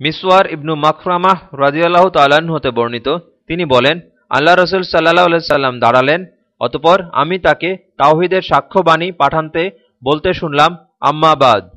মিসওয়ার ইবনু মাখরামাহ রাজিয়াল্লাহ তাল্লাহ্ন হতে বর্ণিত। তিনি বলেন, আল্লাহ রসুল সাল্লাহ সাল্লাম দাঁড়ালেন, অতপর আমি তাকে তাওহিদের সাক্ষ্যবাণী পাঠানতে বলতে শুনলাম আম্মাবাদ